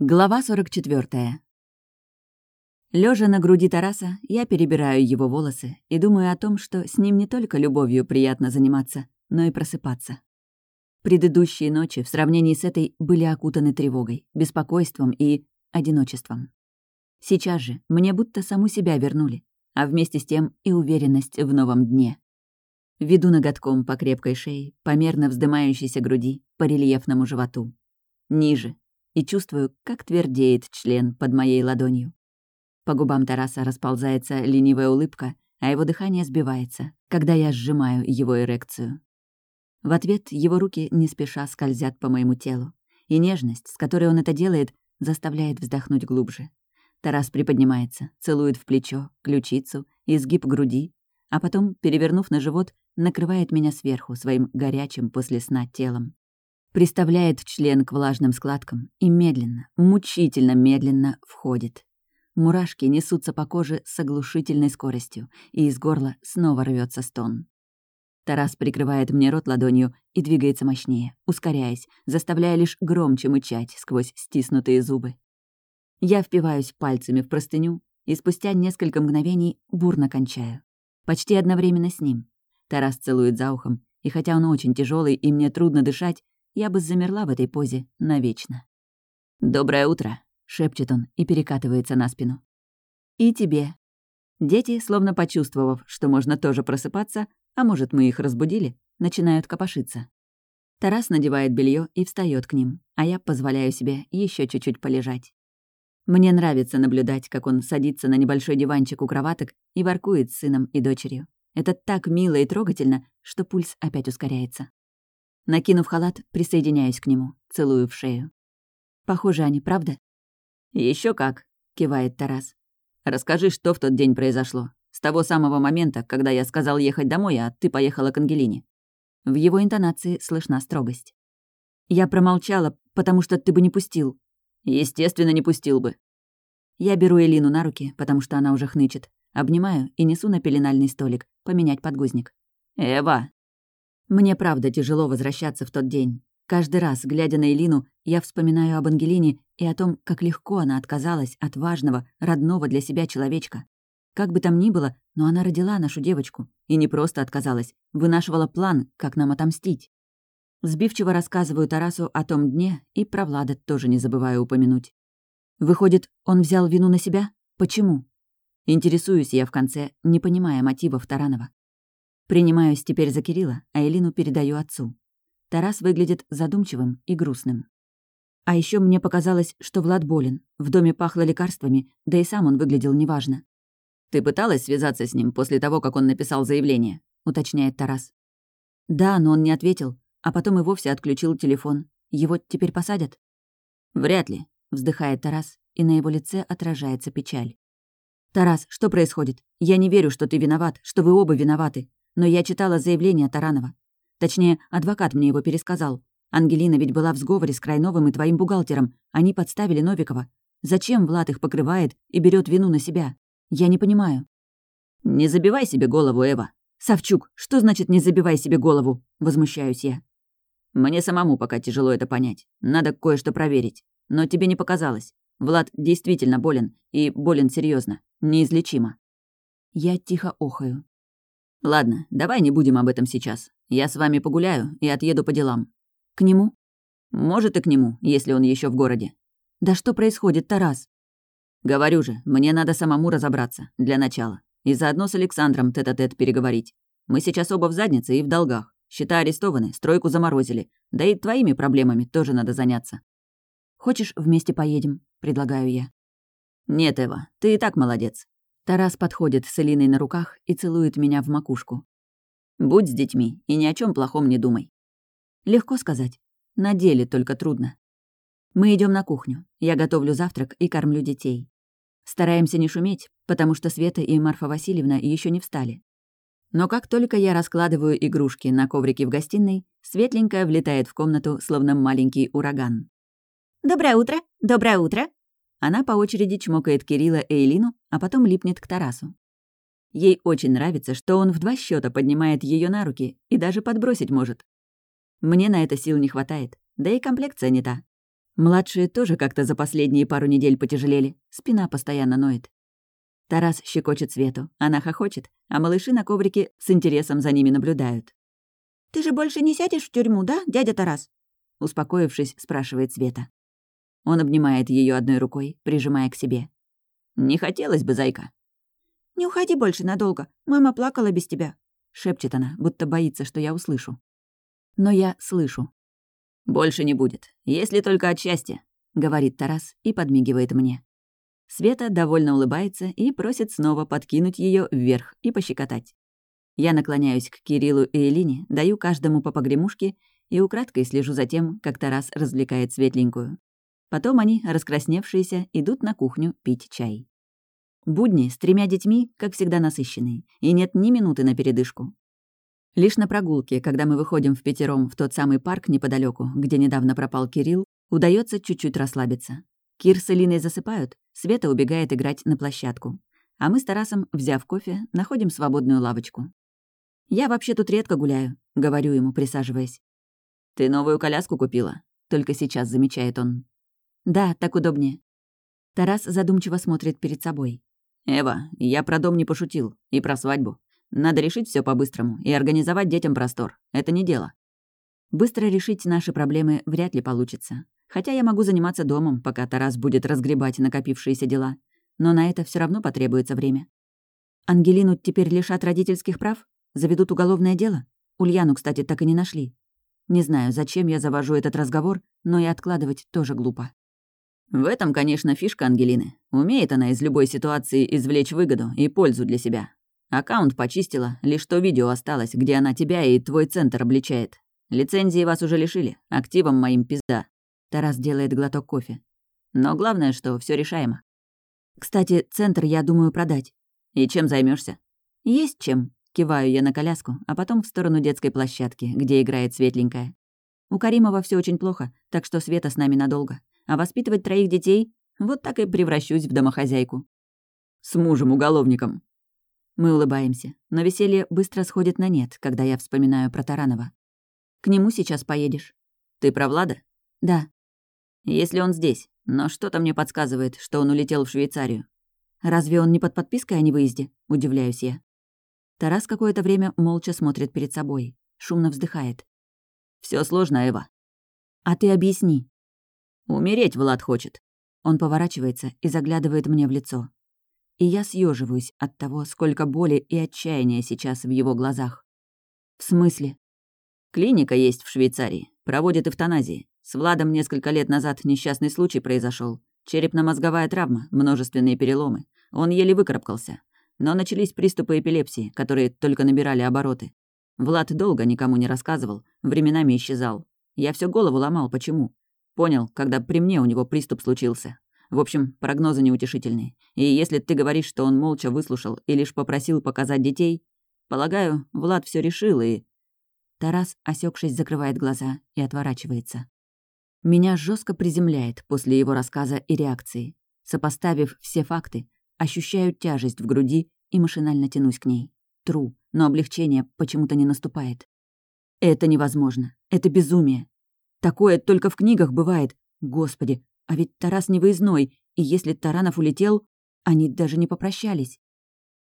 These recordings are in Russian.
Глава 44. Лежа на груди Тараса, я перебираю его волосы и думаю о том, что с ним не только любовью приятно заниматься, но и просыпаться. Предыдущие ночи в сравнении с этой были окутаны тревогой, беспокойством и одиночеством. Сейчас же мне будто саму себя вернули, а вместе с тем и уверенность в новом дне. Веду ноготком по крепкой шее, по мерно вздымающейся груди, по рельефному животу. Ниже, и чувствую, как твердеет член под моей ладонью. По губам Тараса расползается ленивая улыбка, а его дыхание сбивается, когда я сжимаю его эрекцию. В ответ его руки не спеша скользят по моему телу, и нежность, с которой он это делает, заставляет вздохнуть глубже. Тарас приподнимается, целует в плечо, ключицу, изгиб груди, а потом, перевернув на живот, накрывает меня сверху своим горячим после сна телом приставляет член к влажным складкам и медленно, мучительно медленно входит. Мурашки несутся по коже с оглушительной скоростью, и из горла снова рвется стон. Тарас прикрывает мне рот ладонью и двигается мощнее, ускоряясь, заставляя лишь громче мычать сквозь стиснутые зубы. Я впиваюсь пальцами в простыню и спустя несколько мгновений бурно кончаю. Почти одновременно с ним. Тарас целует за ухом, и хотя он очень тяжелый и мне трудно дышать, я бы замерла в этой позе навечно. «Доброе утро», — шепчет он и перекатывается на спину. «И тебе». Дети, словно почувствовав, что можно тоже просыпаться, а может, мы их разбудили, начинают копошиться. Тарас надевает белье и встает к ним, а я позволяю себе еще чуть-чуть полежать. Мне нравится наблюдать, как он садится на небольшой диванчик у кроваток и воркует с сыном и дочерью. Это так мило и трогательно, что пульс опять ускоряется. Накинув халат, присоединяюсь к нему, целую в шею. Похоже они, правда? Еще как», — кивает Тарас. «Расскажи, что в тот день произошло. С того самого момента, когда я сказал ехать домой, а ты поехала к Ангелине». В его интонации слышна строгость. «Я промолчала, потому что ты бы не пустил». «Естественно, не пустил бы». Я беру Элину на руки, потому что она уже хнычет. Обнимаю и несу на пеленальный столик, поменять подгузник. «Эва, мне правда тяжело возвращаться в тот день. Каждый раз, глядя на Элину, я вспоминаю об Ангелине и о том, как легко она отказалась от важного, родного для себя человечка. Как бы там ни было, но она родила нашу девочку. И не просто отказалась, вынашивала план, как нам отомстить. Сбивчиво рассказываю Тарасу о том дне и про Влада тоже не забываю упомянуть. Выходит, он взял вину на себя? Почему? Интересуюсь я в конце, не понимая мотивов Таранова. Принимаюсь теперь за Кирилла, а Элину передаю отцу. Тарас выглядит задумчивым и грустным. А еще мне показалось, что Влад болен. В доме пахло лекарствами, да и сам он выглядел неважно. «Ты пыталась связаться с ним после того, как он написал заявление?» — уточняет Тарас. «Да, но он не ответил, а потом и вовсе отключил телефон. Его теперь посадят?» «Вряд ли», — вздыхает Тарас, и на его лице отражается печаль. «Тарас, что происходит? Я не верю, что ты виноват, что вы оба виноваты. Но я читала заявление Таранова. Точнее, адвокат мне его пересказал. Ангелина ведь была в сговоре с Крайновым и твоим бухгалтером. Они подставили Новикова. Зачем Влад их покрывает и берет вину на себя? Я не понимаю. «Не забивай себе голову, Эва». «Савчук, что значит «не забивай себе голову»?» Возмущаюсь я. «Мне самому пока тяжело это понять. Надо кое-что проверить. Но тебе не показалось. Влад действительно болен, и болен серьезно, неизлечимо». Я тихо охаю. «Ладно, давай не будем об этом сейчас. Я с вами погуляю и отъеду по делам». «К нему?» «Может, и к нему, если он еще в городе». «Да что происходит, Тарас?» «Говорю же, мне надо самому разобраться, для начала. И заодно с Александром тет-а-тет -тет переговорить. Мы сейчас оба в заднице и в долгах. Счета арестованы, стройку заморозили. Да и твоими проблемами тоже надо заняться». «Хочешь, вместе поедем?» — предлагаю я. «Нет, Эва, ты и так молодец. Тарас подходит с Элиной на руках и целует меня в макушку. «Будь с детьми и ни о чем плохом не думай». Легко сказать. На деле только трудно. Мы идем на кухню. Я готовлю завтрак и кормлю детей. Стараемся не шуметь, потому что Света и Марфа Васильевна еще не встали. Но как только я раскладываю игрушки на коврике в гостиной, светленькая влетает в комнату, словно маленький ураган. «Доброе утро! Доброе утро!» Она по очереди чмокает Кирилла и Элину, а потом липнет к Тарасу. Ей очень нравится, что он в два счета поднимает ее на руки и даже подбросить может. Мне на это сил не хватает, да и комплекция не та. Младшие тоже как-то за последние пару недель потяжелели, спина постоянно ноет. Тарас щекочет Свету, она хохочет, а малыши на коврике с интересом за ними наблюдают. «Ты же больше не сядешь в тюрьму, да, дядя Тарас?» Успокоившись, спрашивает Света. Он обнимает ее одной рукой, прижимая к себе. «Не хотелось бы, зайка». «Не уходи больше надолго. Мама плакала без тебя», — шепчет она, будто боится, что я услышу. Но я слышу. «Больше не будет, если только от счастья», — говорит Тарас и подмигивает мне. Света довольно улыбается и просит снова подкинуть ее вверх и пощекотать. Я наклоняюсь к Кириллу и Элине, даю каждому по погремушке и украдкой слежу за тем, как Тарас развлекает светленькую. Потом они, раскрасневшиеся, идут на кухню пить чай. Будни с тремя детьми, как всегда, насыщенные, и нет ни минуты на передышку. Лишь на прогулке, когда мы выходим в пятером в тот самый парк неподалеку, где недавно пропал Кирилл, удается чуть-чуть расслабиться. Кир с Элиной засыпают, Света убегает играть на площадку. А мы с Тарасом, взяв кофе, находим свободную лавочку. «Я вообще тут редко гуляю», — говорю ему, присаживаясь. «Ты новую коляску купила?» — только сейчас замечает он. «Да, так удобнее». Тарас задумчиво смотрит перед собой. «Эва, я про дом не пошутил. И про свадьбу. Надо решить все по-быстрому и организовать детям простор. Это не дело. Быстро решить наши проблемы вряд ли получится. Хотя я могу заниматься домом, пока Тарас будет разгребать накопившиеся дела. Но на это все равно потребуется время. Ангелину теперь лишат родительских прав? Заведут уголовное дело? Ульяну, кстати, так и не нашли. Не знаю, зачем я завожу этот разговор, но и откладывать тоже глупо. В этом, конечно, фишка Ангелины. Умеет она из любой ситуации извлечь выгоду и пользу для себя. Аккаунт почистила, лишь то видео осталось, где она тебя и твой центр обличает. Лицензии вас уже лишили, активом моим пизда. Тарас делает глоток кофе. Но главное, что все решаемо. Кстати, центр я думаю продать. И чем займешься? Есть чем. Киваю я на коляску, а потом в сторону детской площадки, где играет светленькая. У Каримова все очень плохо, так что Света с нами надолго. А воспитывать троих детей — вот так и превращусь в домохозяйку. С мужем-уголовником. Мы улыбаемся, но веселье быстро сходит на нет, когда я вспоминаю про Таранова. К нему сейчас поедешь. Ты про Влада? Да. Если он здесь, но что-то мне подсказывает, что он улетел в Швейцарию. Разве он не под подпиской о невыезде? Удивляюсь я. Тарас какое-то время молча смотрит перед собой, шумно вздыхает. Все сложно, Эва. А ты объясни. Умереть Влад хочет. Он поворачивается и заглядывает мне в лицо. И я съеживаюсь от того, сколько боли и отчаяния сейчас в его глазах. В смысле? Клиника есть в Швейцарии, проводит эвтаназии. С Владом несколько лет назад несчастный случай произошел. Черепно-мозговая травма, множественные переломы. Он еле выкарабкался. Но начались приступы эпилепсии, которые только набирали обороты. Влад долго никому не рассказывал, временами исчезал. Я всю голову ломал, почему. Понял, когда при мне у него приступ случился. В общем, прогнозы неутешительные. И если ты говоришь, что он молча выслушал и лишь попросил показать детей, полагаю, Влад все решил и... Тарас, осекшись, закрывает глаза и отворачивается. Меня жестко приземляет после его рассказа и реакции. Сопоставив все факты, ощущаю тяжесть в груди и машинально тянусь к ней. Тру, но облегчение почему-то не наступает. Это невозможно. Это безумие. Такое только в книгах бывает. Господи, а ведь Тарас не выездной, и если Таранов улетел, они даже не попрощались.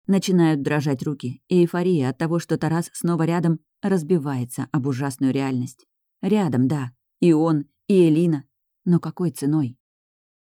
Начинают дрожать руки, и эйфория от того, что Тарас снова рядом, разбивается об ужасную реальность. Рядом, да. И он, и Элина. Но какой ценой?